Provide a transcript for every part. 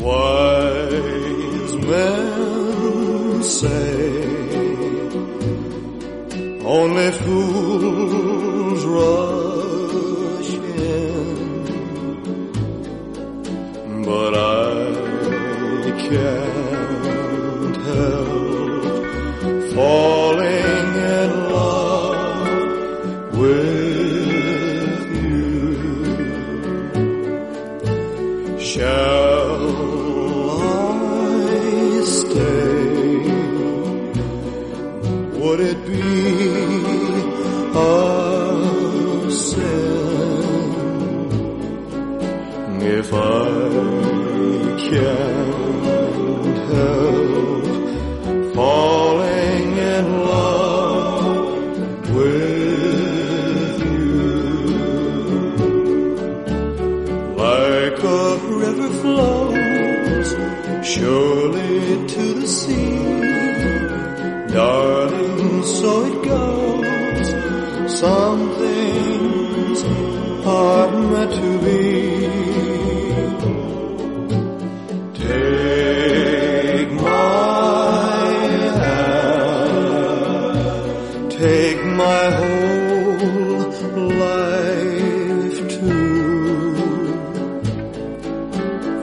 Wise men say only fools rush in, but I can't help falling Shall I stay? Would it be a sin if I can't help A river flows surely to the sea, darling, so it goes. Some things are meant to be. Take my hand, take my whole life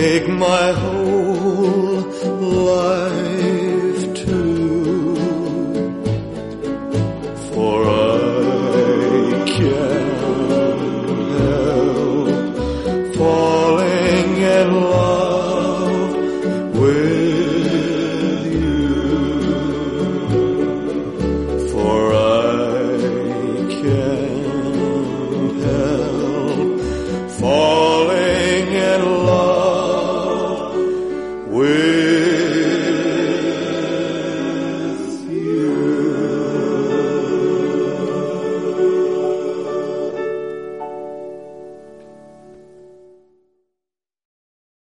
Take my whole life.